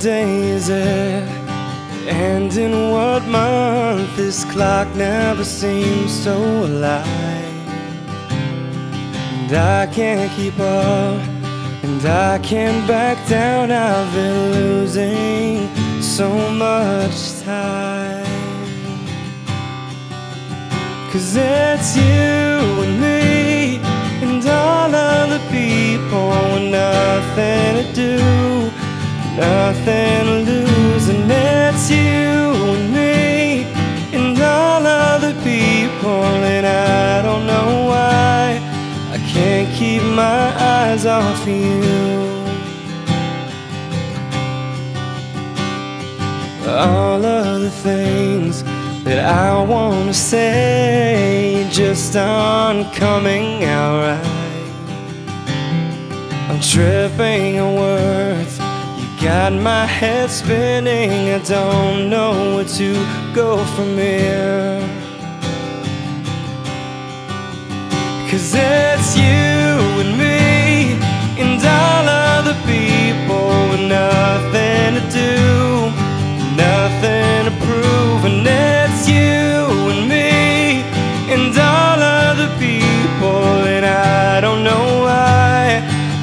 Day is it? And in what month? This clock never seems so alive. And I can't keep up, and I can't back down. I've been losing so much time. Cause it's you nothing to lose. And it's you and me, and all other people, and I don't know why I can't keep my eyes off you. All of the things that I wanna say just aren't coming out right. I'm tripping on words. Got my head spinning. I don't know where to go from here. Cause it's you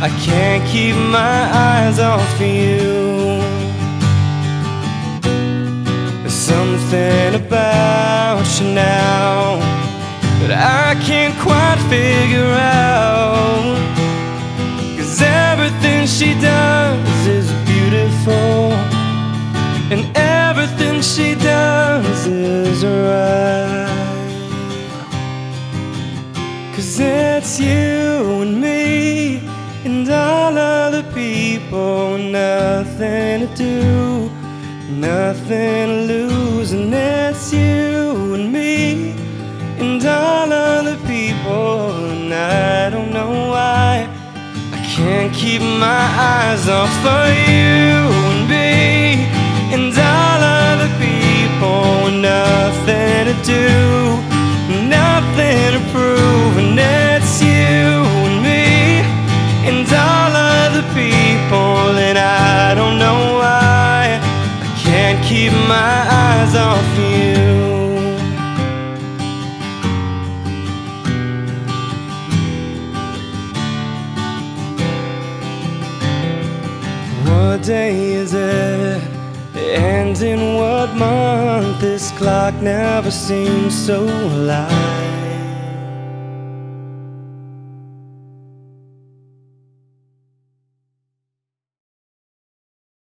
I can't keep my eyes off you. There's something about you now that I can't quite figure out. Cause everything she does is beautiful, and everything she does is right. Cause it's you people, with nothing to do, nothing to lose, and it's you and me and all other people, and I don't know why I can't keep my eyes off of you and me, and all other people. With nothing to do, keep my eyes off you. What day is it? And in what month? This clock never seems so alive.